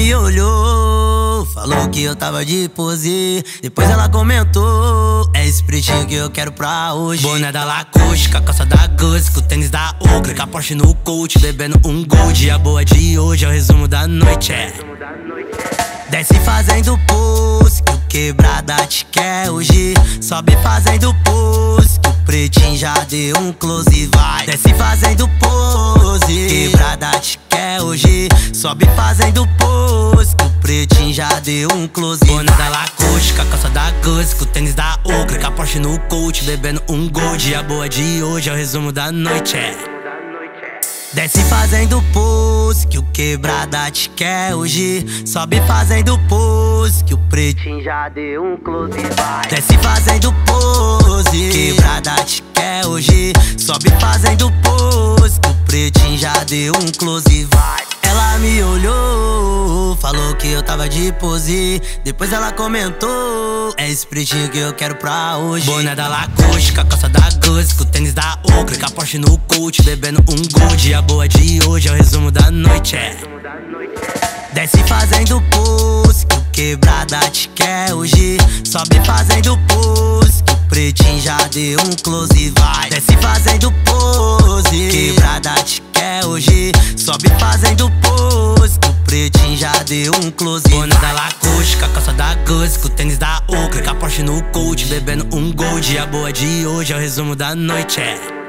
me olhou, falou que eu tava de pose. Depois ela comentou: É esse pretinho que eu quero pra hoje. Boné da Lacoste, com a calça da Gucci, com o tênis da Oakley, com a Porsche no coach, bebendo um gold. A boa de hoje é o resumo da noite, é. Desce fazendo pose, que o quebrada te quer hoje. Sobe fazendo pose, que o pretinho já deu um close vai. Desce fazendo pose, quebrada te quer hoje. Sobe fazendo pose, já deu um close Boné da Lacoste, com a calça da Gucci, com o tênis da Oakley, com a Porsche no coach, bebendo um gold. A boa de hoje é o resumo da noite, é. Desce fazendo pose, que o quebrada te quer hoje. Sobe fazendo pose, que o pretinho já deu um close vai. Desce fazendo pose, quebrada te quer hoje. Sobe fazendo pose, que o pretinho já deu um close vai. Ela me olhou, falou que eu tava de pose. Depois ela comentou: É esse pretinho que eu quero pra hoje. Boné da Lacoste, com a calça da Gucci, com o tênis da Oakley, com a Porsche no coach, bebendo um gold. A boa de hoje é o resumo da noite, é. Desce fazendo pose, que o quebrada te quer hoje. Sobe fazendo pose, que o pretinho já deu um close vai. Desce fazendo pose, quebrada te quer hoje. Sobe fazendo pose, o pretinho já deu um close Boné da Lacoste, com a calça da Gucci, com o tênis da Oakley, com a Porsche no coach, bebendo um gold. A boa de hoje é o resumo da noite, é.